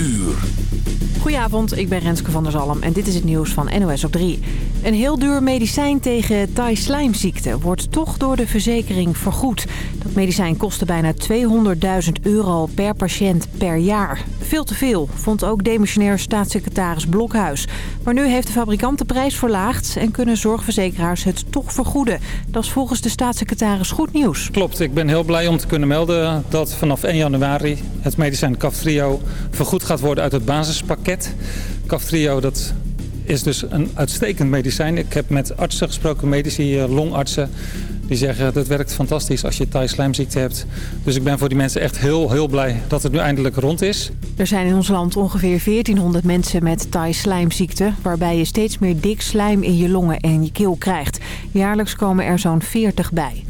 uur. Goedenavond, ik ben Renske van der Zalm en dit is het nieuws van NOS op 3. Een heel duur medicijn tegen Thai-slijmziekte wordt toch door de verzekering vergoed. Dat medicijn kostte bijna 200.000 euro per patiënt per jaar. Veel te veel, vond ook demissionair staatssecretaris Blokhuis. Maar nu heeft de fabrikant de prijs verlaagd en kunnen zorgverzekeraars het toch vergoeden. Dat is volgens de staatssecretaris goed nieuws. Klopt, ik ben heel blij om te kunnen melden dat vanaf 1 januari het medicijn Kaftrio vergoed gaat worden uit het basispakket. Kaftrio dat is dus een uitstekend medicijn. Ik heb met artsen gesproken, medici, eh, longartsen. Die zeggen dat werkt fantastisch als je Thai-slijmziekte hebt. Dus ik ben voor die mensen echt heel, heel blij dat het nu eindelijk rond is. Er zijn in ons land ongeveer 1400 mensen met Thai-slijmziekte... waarbij je steeds meer dik slijm in je longen en je keel krijgt. Jaarlijks komen er zo'n 40 bij.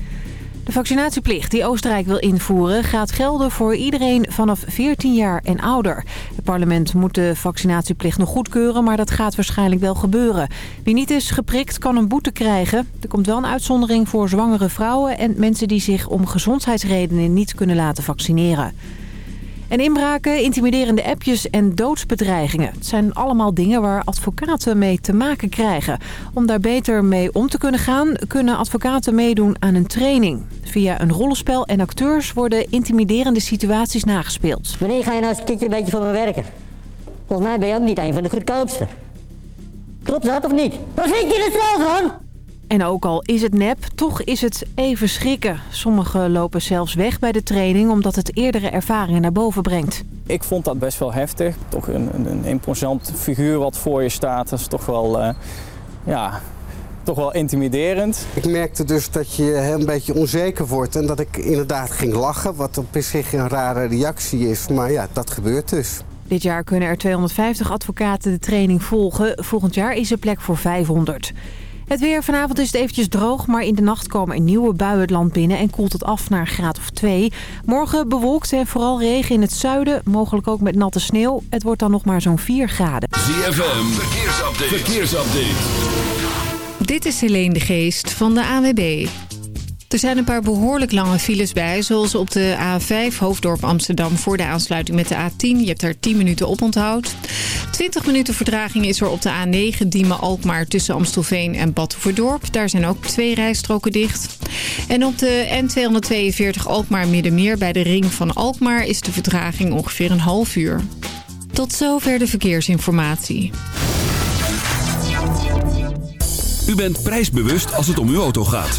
De vaccinatieplicht die Oostenrijk wil invoeren gaat gelden voor iedereen vanaf 14 jaar en ouder. Het parlement moet de vaccinatieplicht nog goedkeuren, maar dat gaat waarschijnlijk wel gebeuren. Wie niet is geprikt kan een boete krijgen. Er komt wel een uitzondering voor zwangere vrouwen en mensen die zich om gezondheidsredenen niet kunnen laten vaccineren. En inbraken, intimiderende appjes en doodsbedreigingen. Het zijn allemaal dingen waar advocaten mee te maken krijgen. Om daar beter mee om te kunnen gaan, kunnen advocaten meedoen aan een training. Via een rollenspel en acteurs worden intimiderende situaties nagespeeld. Wanneer ga je nou eens een beetje voor me werken? Volgens mij ben je ook niet een van de goedkoopste. Klopt dat of niet? Wat vind je er zelf van? En ook al is het nep, toch is het even schrikken. Sommigen lopen zelfs weg bij de training omdat het eerdere ervaringen naar boven brengt. Ik vond dat best wel heftig. Toch een, een, een imposant figuur wat voor je staat. Dat is toch wel, uh, ja, toch wel intimiderend. Ik merkte dus dat je een beetje onzeker wordt en dat ik inderdaad ging lachen. Wat op zich een rare reactie is, maar ja, dat gebeurt dus. Dit jaar kunnen er 250 advocaten de training volgen. Volgend jaar is er plek voor 500. Het weer vanavond is het eventjes droog, maar in de nacht komen er nieuwe buien het land binnen en koelt het af naar een graad of 2. Morgen bewolkt en vooral regen in het zuiden, mogelijk ook met natte sneeuw. Het wordt dan nog maar zo'n 4 graden. ZFM, verkeersupdate. verkeersupdate. Dit is Helene de Geest van de AWB. Er zijn een paar behoorlijk lange files bij, zoals op de A5 Hoofddorp Amsterdam voor de aansluiting met de A10. Je hebt er 10 minuten op onthoud. 20 minuten vertraging is er op de A9 Diemen-Alkmaar tussen Amstelveen en Badhoevedorp. Daar zijn ook twee rijstroken dicht. En op de N242 Alkmaar-Middenmeer bij de ring van Alkmaar is de vertraging ongeveer een half uur. Tot zover de verkeersinformatie. U bent prijsbewust als het om uw auto gaat.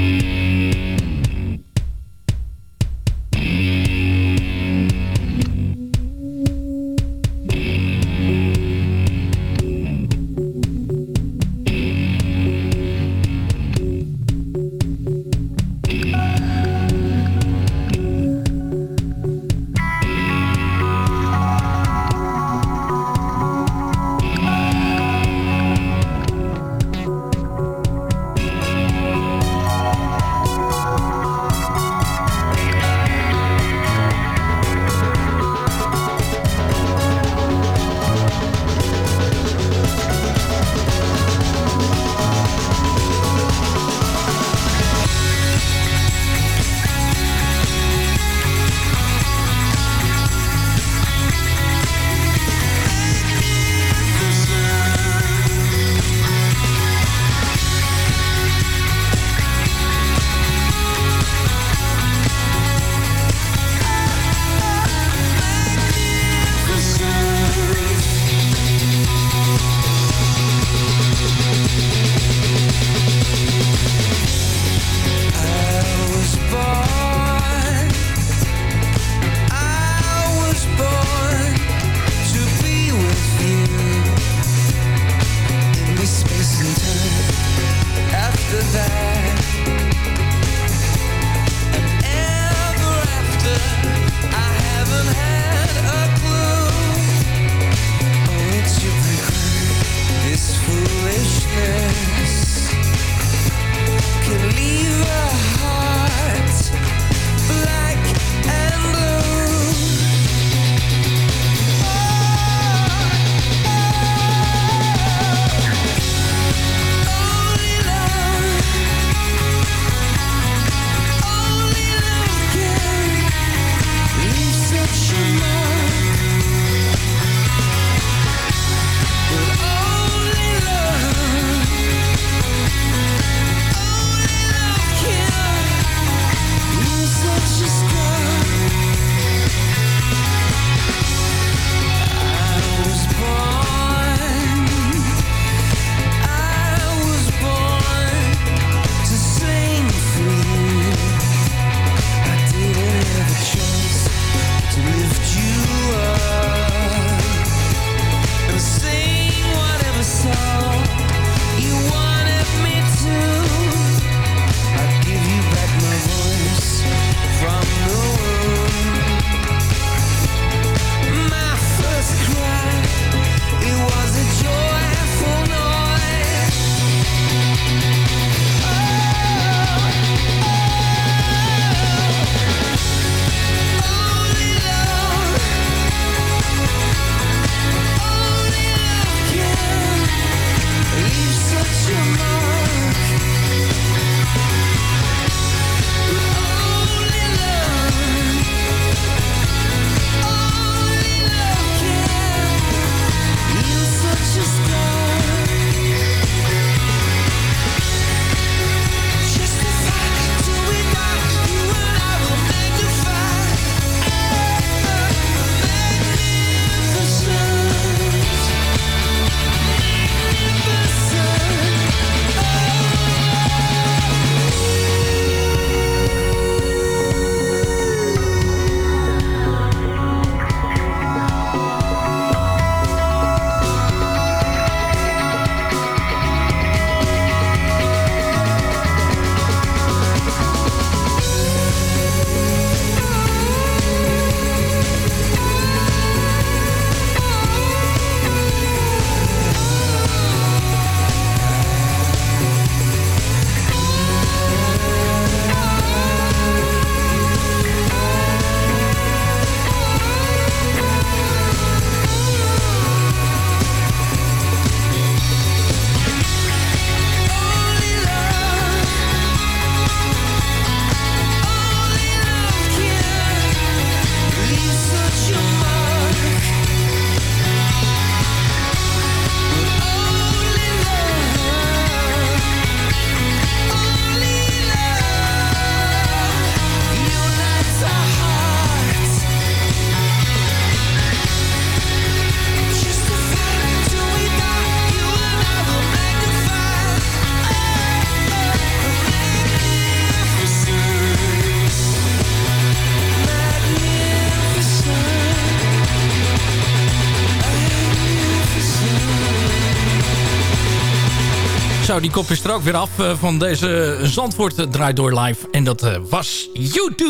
Zo, die kop is er ook weer af uh, van deze Zandvoort uh, Draai Door Live. En dat uh, was U2.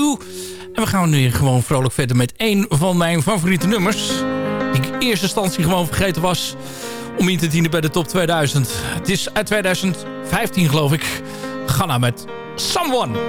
En we gaan nu gewoon vrolijk verder met één van mijn favoriete nummers. Die ik in eerste instantie gewoon vergeten was om in te dienen bij de top 2000. Het is uit 2015 geloof ik. Ga nou met Someone.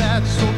that's so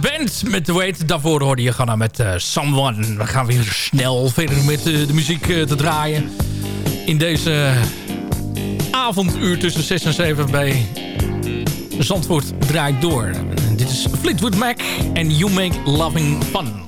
de band met The Wait. Daarvoor hoorde je Ganna met uh, Someone. We gaan weer snel verder met eh, de muziek eh, te draaien. In deze avonduur tussen 6 en 7 bij Zandvoort draait door. Dit is Fleetwood Mac en You Make Loving Fun.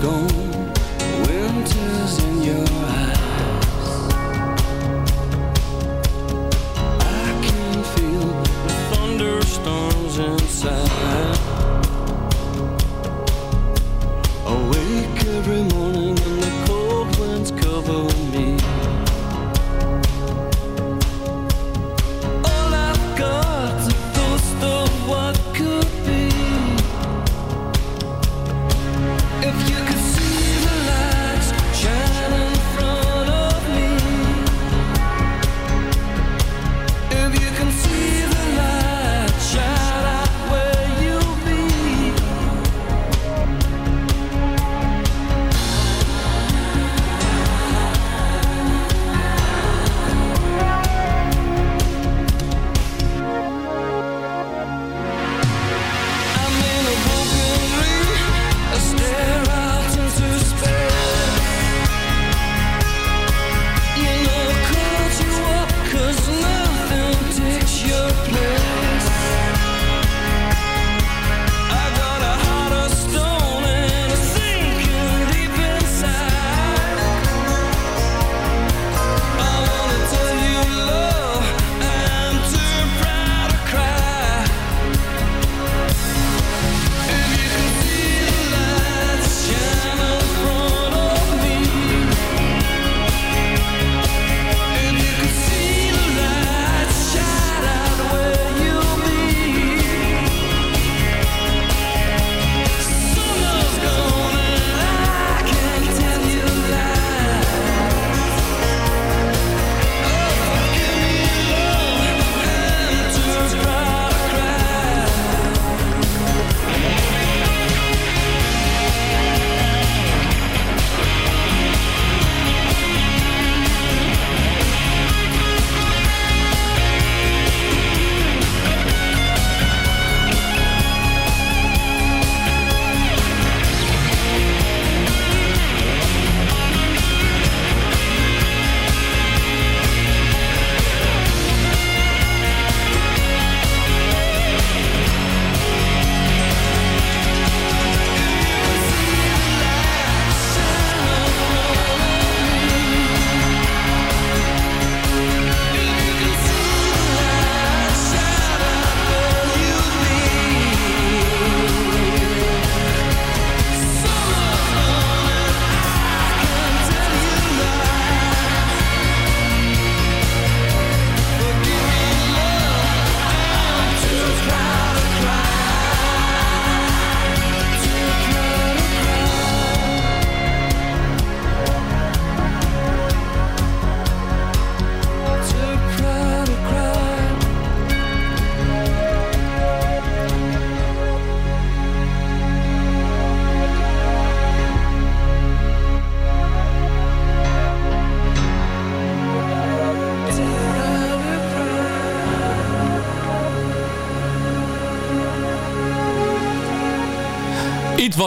gone.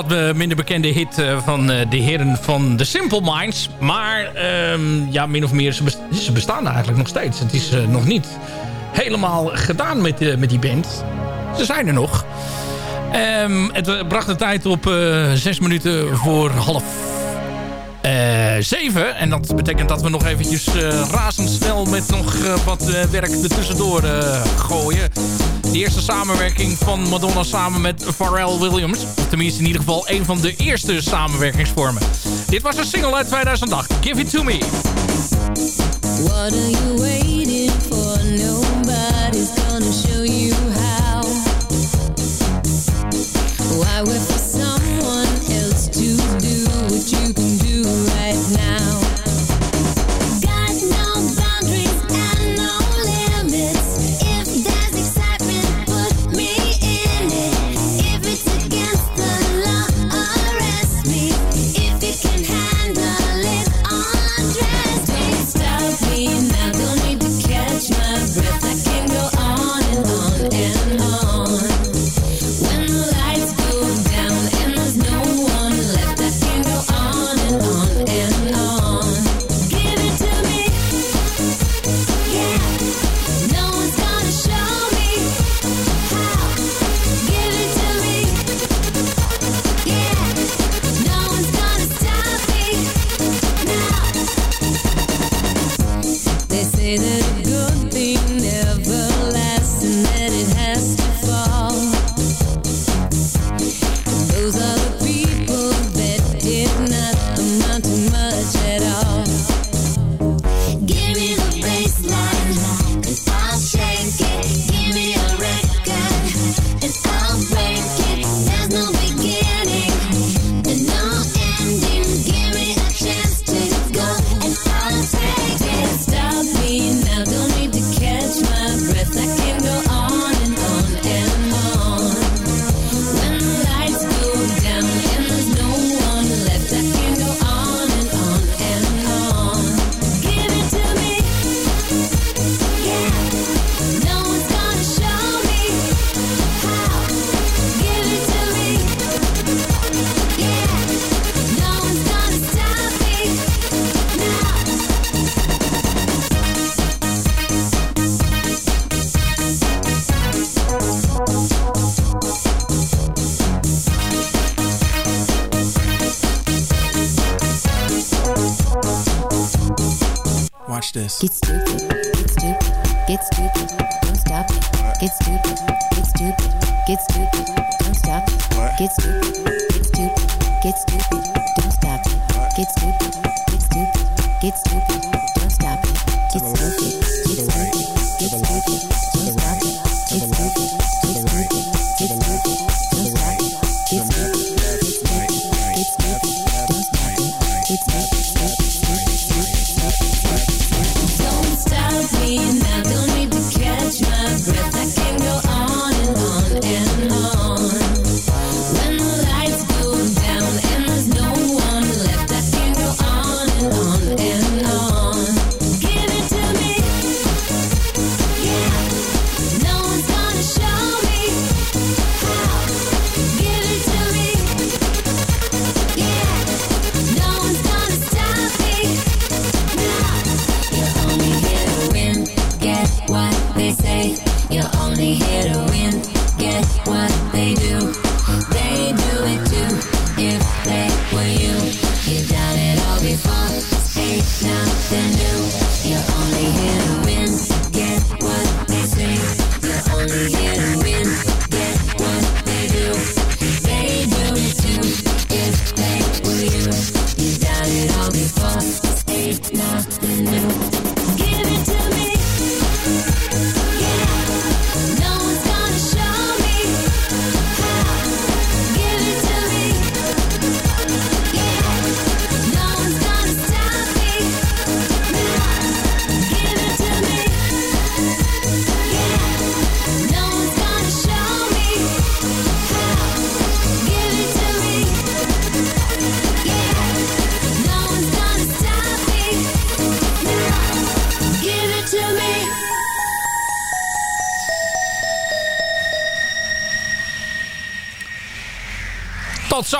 wat eh, minder bekende hit eh, van eh, de heren van The Simple Minds. Maar ehm, ja, min of meer, ze, bestaan, eigenlijk nog steeds. Het is nog niet helemaal gedaan met, met die band. Ze zijn er nog. Ehm, het bracht de tijd op zes minuten voor half... Uh, 7. En dat betekent dat we nog eventjes eh, razendsnel met nog eh, wat eh, werk ertussendoor gooien. De eerste samenwerking van Madonna samen met Pharrell Williams. Tenminste in ieder geval een van de eerste samenwerkingsvormen. Dit was een single uit 2008. Give it to me. What are you waiting for?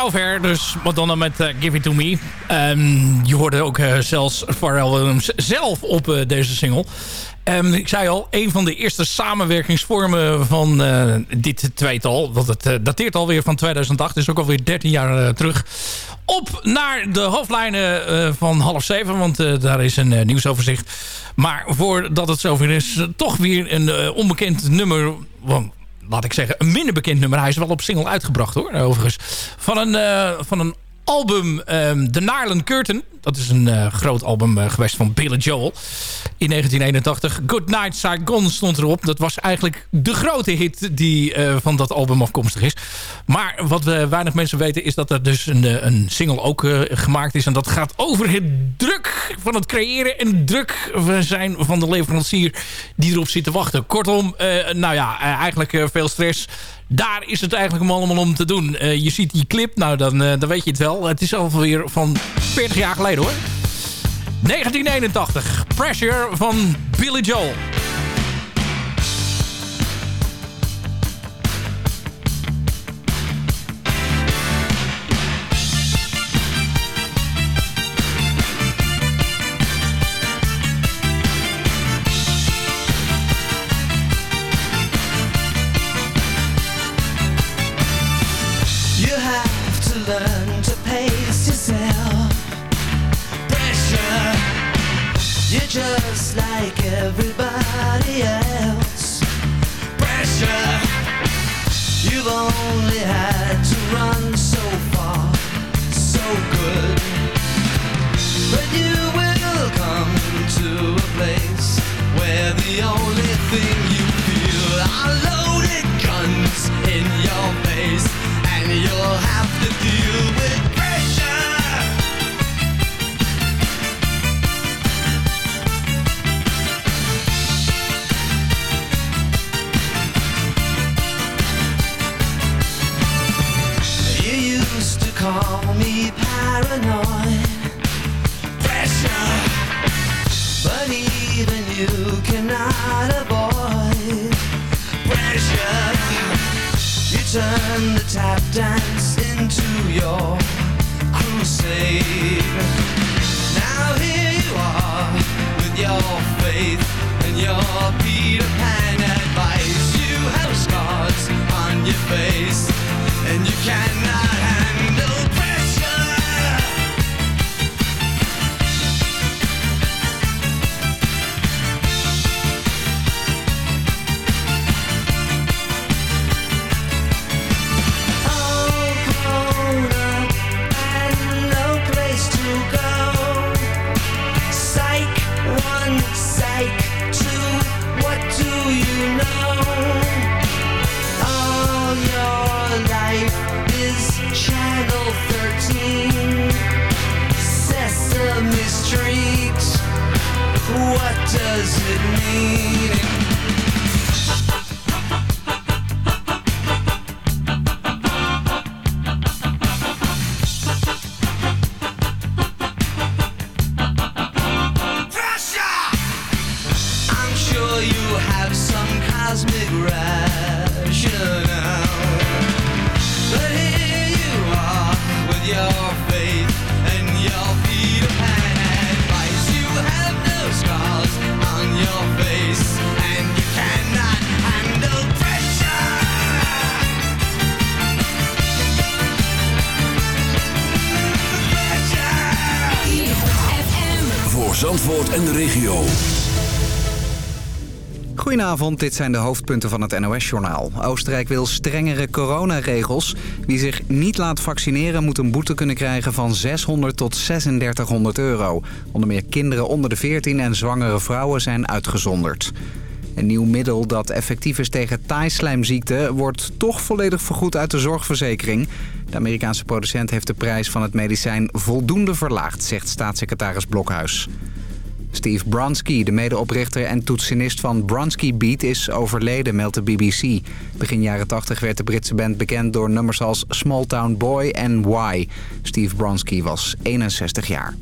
Zover, dus Madonna met eh, Give It To Me. Ehm, je hoorde ook eh, zelfs Pharrell Williams zelf op eh, deze single. Ehm, ik zei al, een van de eerste samenwerkingsvormen van dit tweetal. Want het dateert alweer van 2008, dus ook alweer 13 jaar terug. Op naar de hoofdlijnen van half zeven, want daar is een nieuwsoverzicht. Maar voordat het zover is, toch weer een onbekend nummer... laat ik zeggen, een minder bekend nummer. Hij is wel op single uitgebracht hoor, overigens. Van een, eh, van een album, ehm The Narlen Curtain. Dat is een eh, groot album eh, geweest van Billy Joel. In 1981. Good Night Saigon stond erop. Dat was eigenlijk de grote hit die eh, van dat album afkomstig is. Maar wat we weinig mensen weten is dat er dus een, een single ook gemaakt is. En dat gaat over het druk van het creëren en druk zijn van de leverancier die erop zit te wachten. Kortom, nou ja, eigenlijk veel stress. Daar is het eigenlijk allemaal om te doen. Je ziet die clip, nou dan, dan weet je het wel. Het is alweer van 40 jaar geleden hoor. 1981, Pressure van Billy Joel. Like everybody else. Pressure. You've only had to run so far, so good. But you will come to a place where the only thing paranoid. Pressure. But even you cannot avoid pressure. You turn the tap dance into your crusade. Now here you are with your faith and your Peter Pan advice. You have scars on your face and you cannot Goedenavond, dit zijn de hoofdpunten van het NOS-journaal. Oostenrijk wil strengere coronaregels. Wie zich niet laat vaccineren moet een boete kunnen krijgen van 600 tot 3600 euro. Onder meer kinderen onder de 14 en zwangere vrouwen zijn uitgezonderd. Een nieuw middel dat effectief is tegen taaislijmziekte... wordt toch volledig vergoed uit de zorgverzekering. De Amerikaanse producent heeft de prijs van het medicijn voldoende verlaagd... zegt staatssecretaris Blokhuis. Steve Bransky, de medeoprichter en toetsenist van Bransky Beat, is overleden, meldt de BBC. Begin jaren 80 werd de Britse band bekend door nummers als Small Town Boy en Why. Steve Bransky was 61 jaar.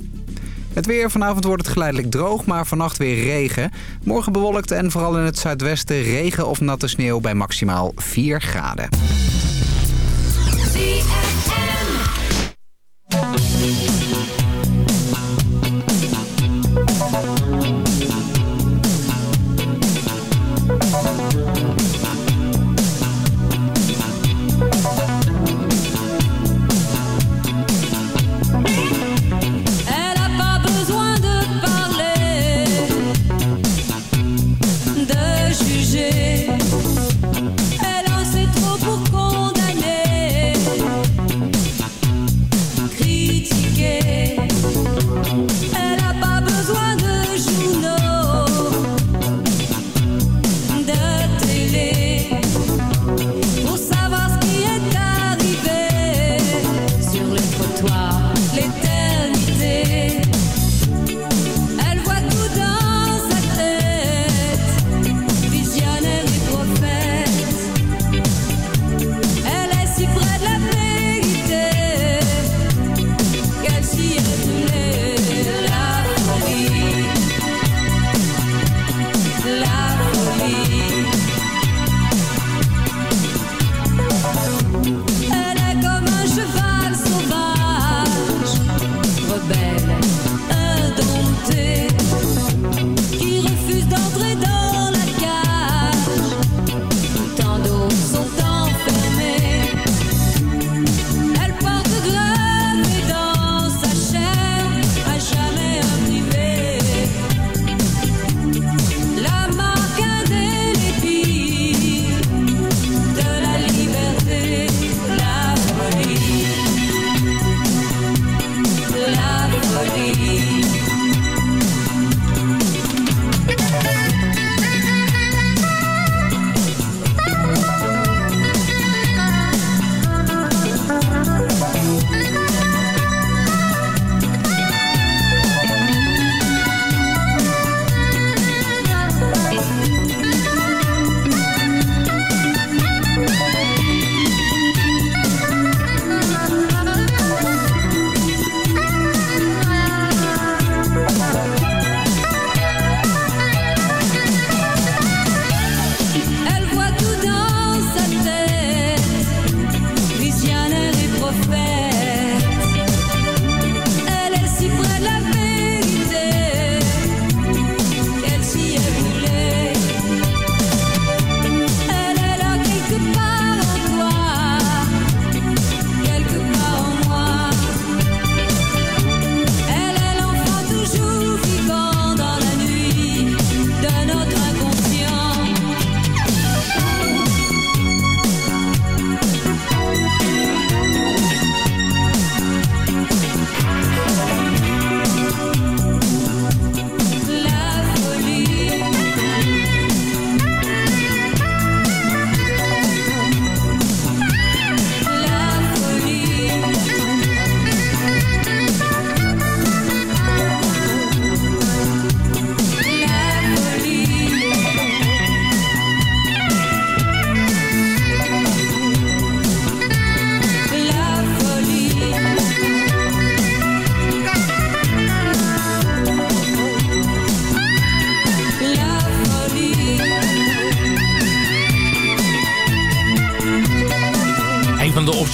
Het weer. Vanavond wordt het geleidelijk droog, maar vannacht weer regen. Morgen bewolkt en vooral in het zuidwesten regen of natte sneeuw bij maximaal 4 graden.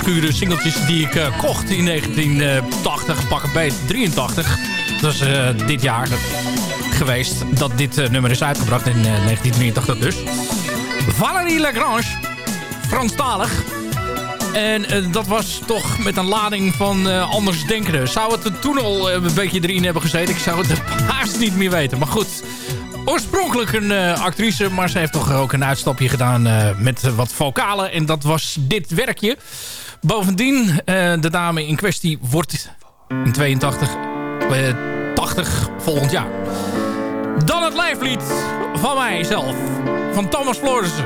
obscure singeltjes die ik eh, kocht in 1980, pakken bij 83. Dat is eh, dit jaar geweest dat dit eh, nummer is uitgebracht in 1983 dus. Valérie Lagrange, Franstalig. En dat was toch met een lading van anders denken. Zou het er toen al een beetje erin hebben gezeten? Ik zou het haast niet meer weten. Maar goed, oorspronkelijk een actrice, maar ze heeft toch ook een uitstapje gedaan met wat vocalen. En dat was dit werkje. Bovendien, eh, de dame in kwestie wordt in 82, 80 eh, volgend jaar. Dan het lijflied van mijzelf, van Thomas Florissen.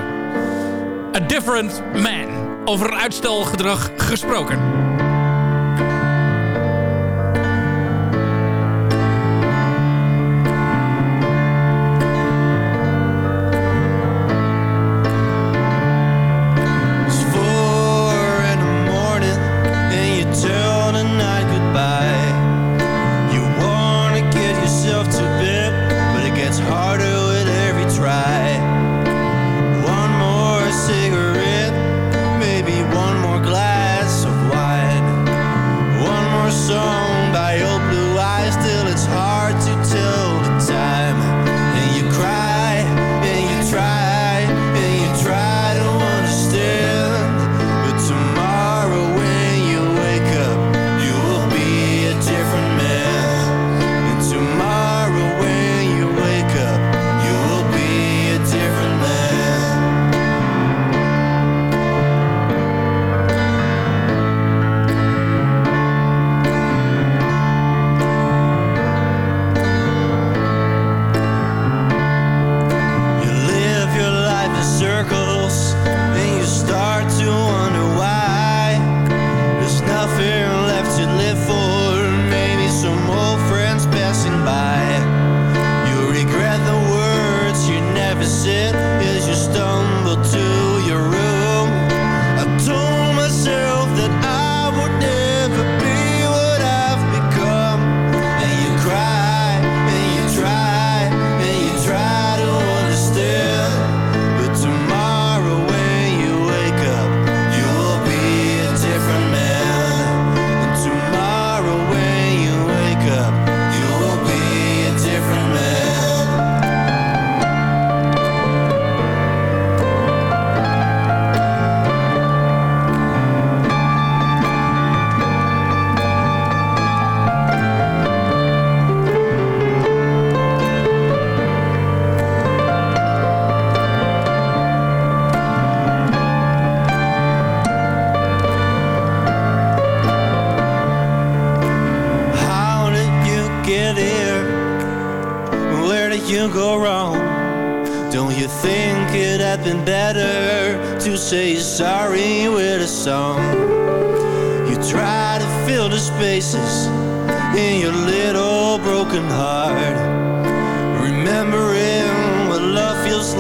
A Different Man. Over uitstelgedrag gesproken.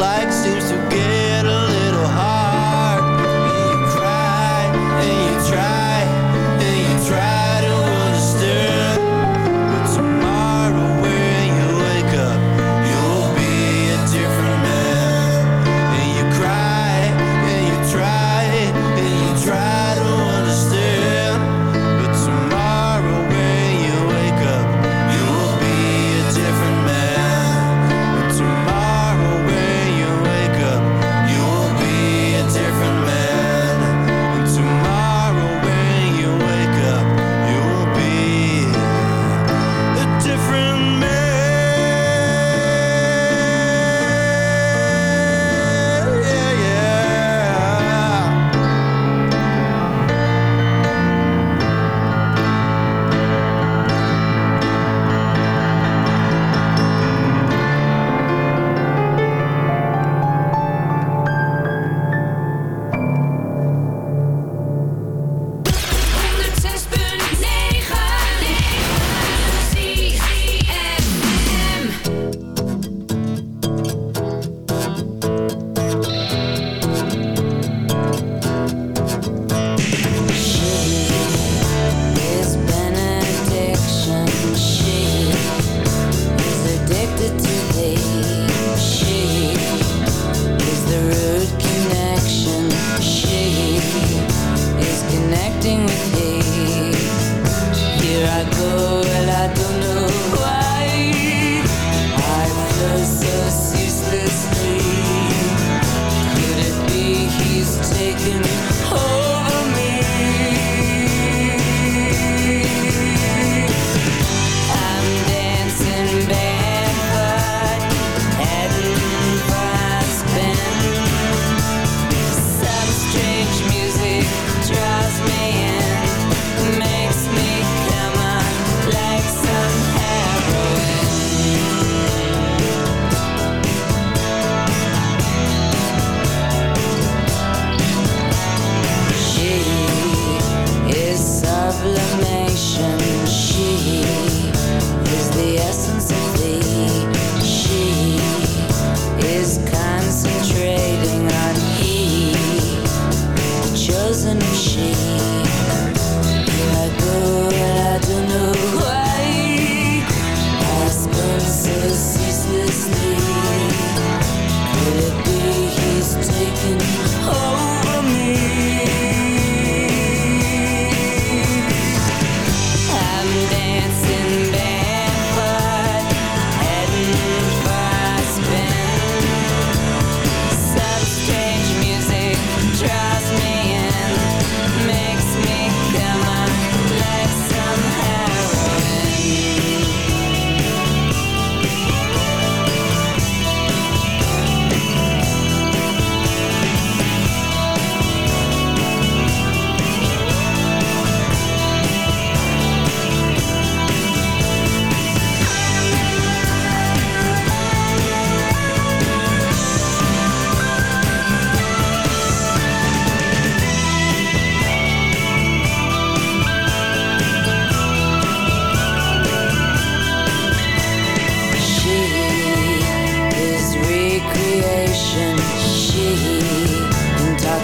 like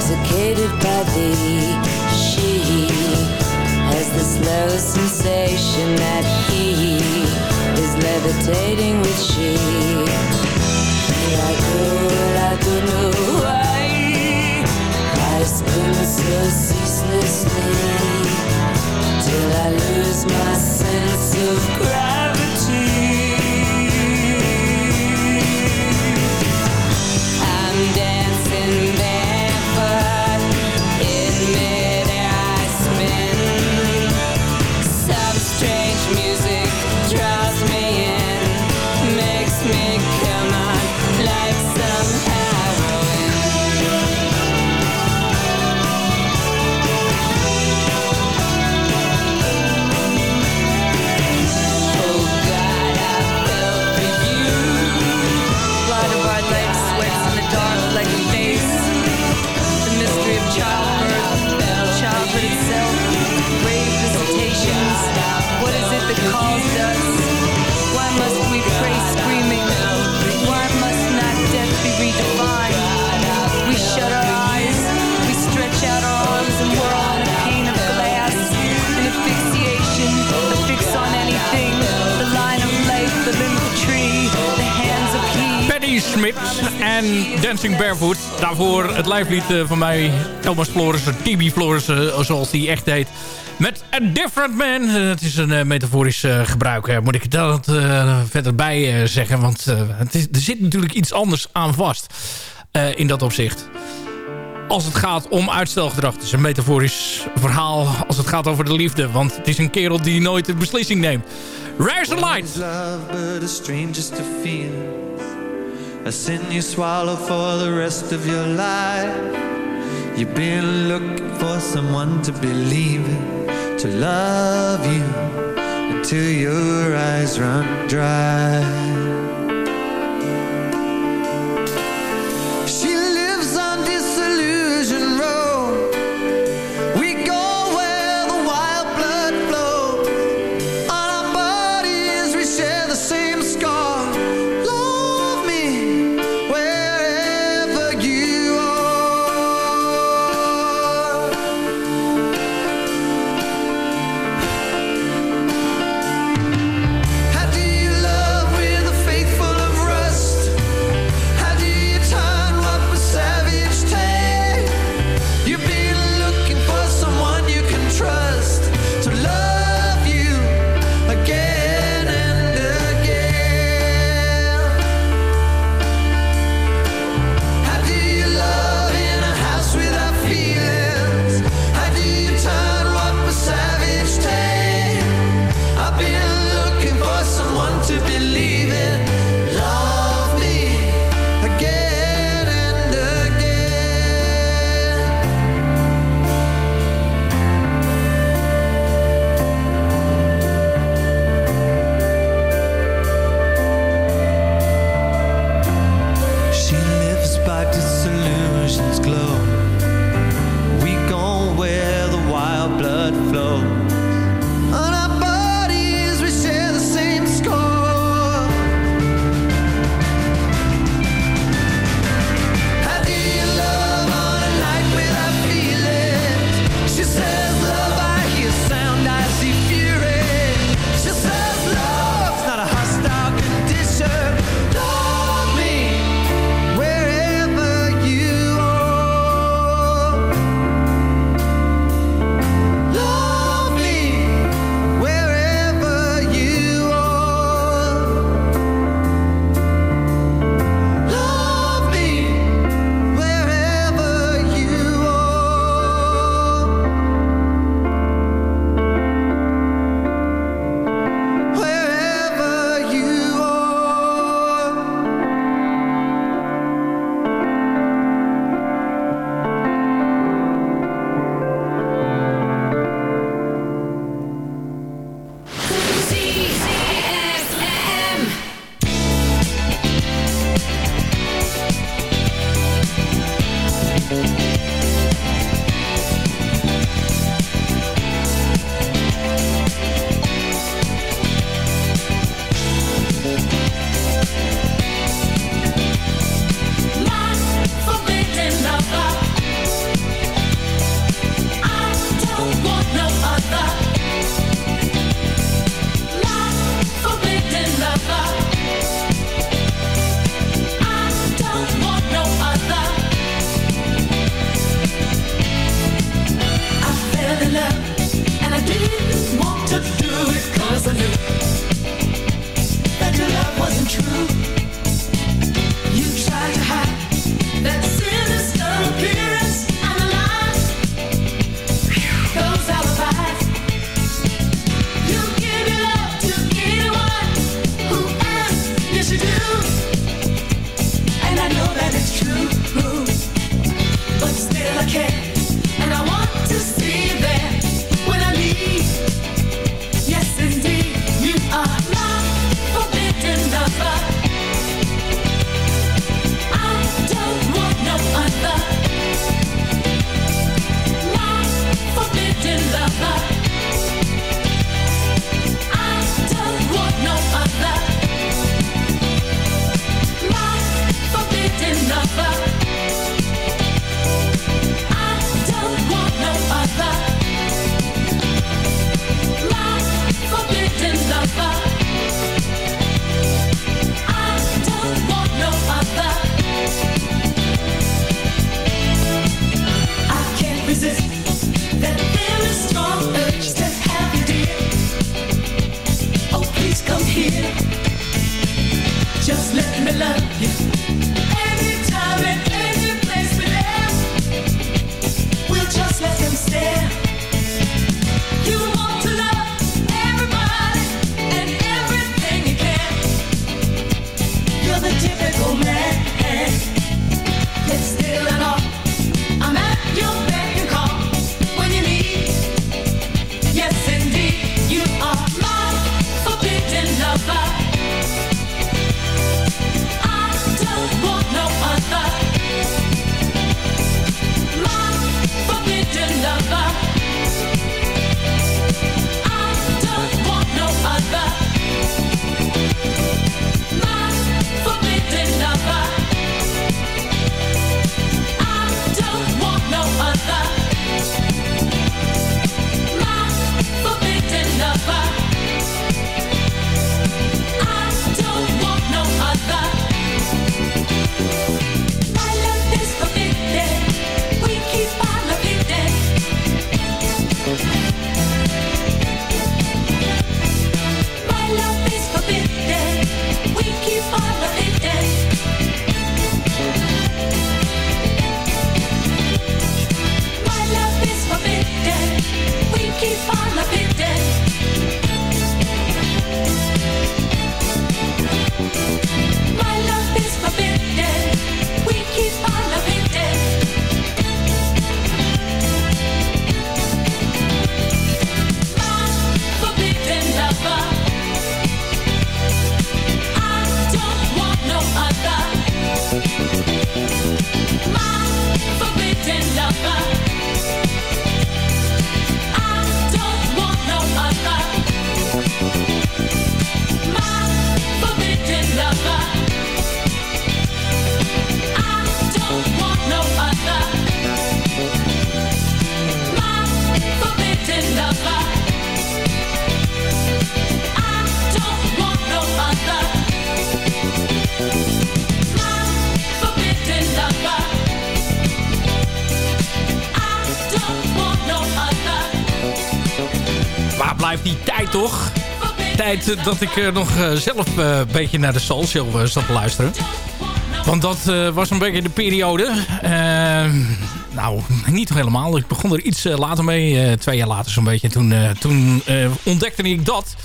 intoxicated by thee. She has the slow sensation that he is levitating with she. I spin so ceaselessly till I lose my sense of gravity. Smith en Dancing Barefoot. Daarvoor het lijflied eh, van mij, Thomas Florissen, Tibi Florissen, zoals die echt heet. Met A Different Man. Eh, Het is een eh, metaforisch eh, gebruik, eh, moet ik dat eh, verder bij eh, zeggen. Want eh, het is, er zit natuurlijk iets anders aan vast eh, in dat opzicht. Als het gaat om uitstelgedrag. Het is een metaforisch verhaal als het gaat over de liefde. Want het is een kerel die nooit de beslissing neemt. Rise the light. A sin you swallow for the rest of your life. You've been looking for someone to believe in To love you Until your eyes run dry Eh, dat ik eh, nog eh, zelf een beetje naar de Soul Show te luisteren. Want dat was een beetje de periode. Eh, nou, niet helemaal. Ik begon er iets later mee. twee jaar later zo'n beetje. Toen, toen ontdekte ik dat.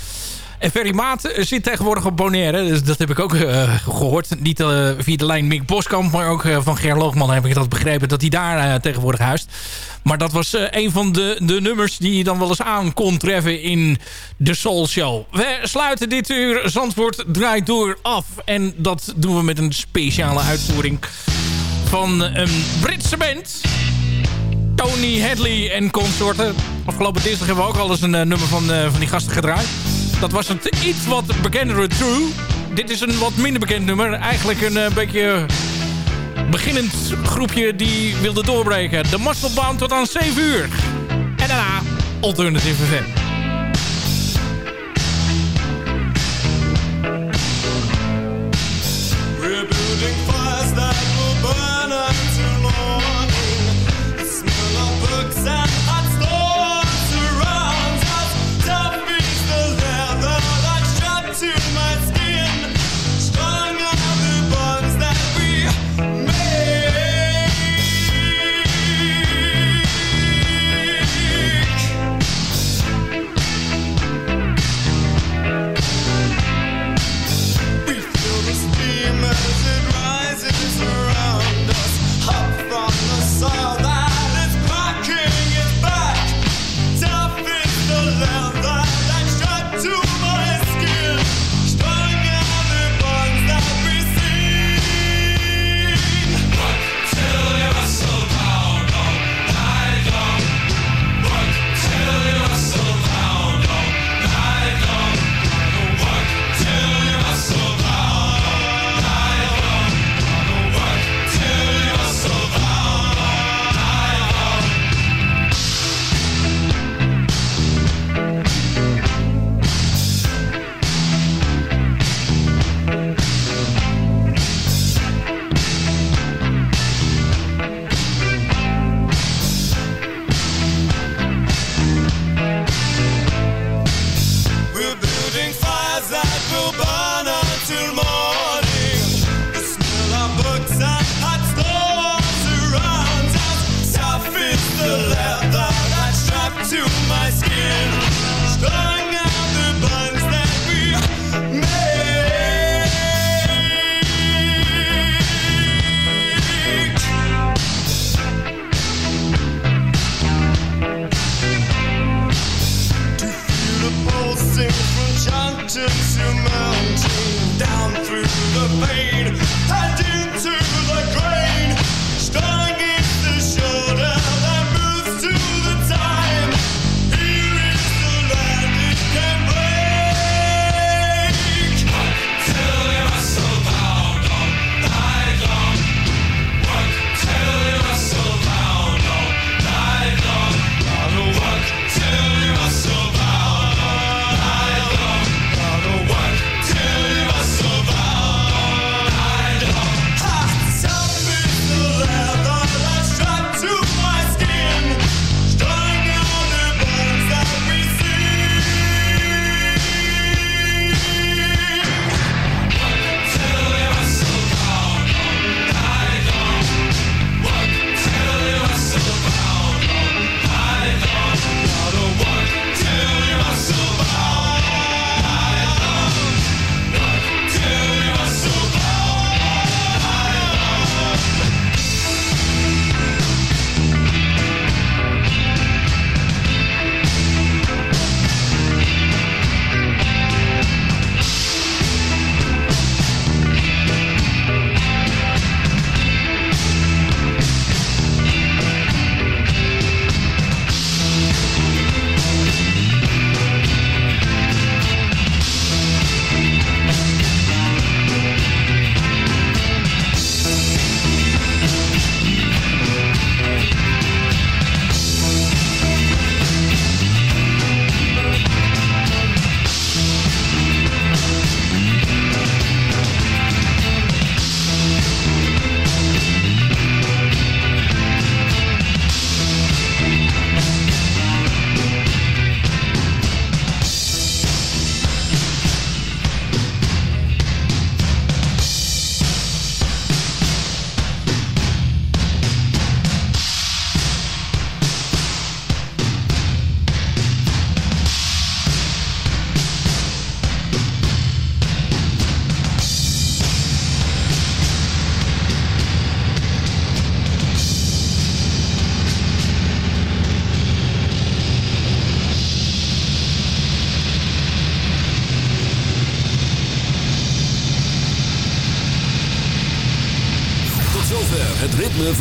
En Ferry Maat eh, zit tegenwoordig op Bonaire. Dus dat heb ik ook eh, gehoord. Niet eh, via de lijn Mick Boskamp. Maar ook van Ger Loogman heb ik dat begrepen. Dat hij daar tegenwoordig huist. Maar dat was een van de, de nummers die je dan wel eens aan kon treffen in de Soul Show. We sluiten dit uur Zandvoort draait door af. En dat doen we met een speciale uitvoering van een Britse band. Tony Hadley en consorten. Afgelopen dinsdag hebben we ook al eens een nummer van, van die gasten gedraaid. Dat was het iets wat bekendere True. Dit is een wat minder bekend nummer. Eigenlijk een eh, beetje beginnend groepje die wilde doorbreken. De Musclebound tot aan 7 uur. En daarna Alternative FM.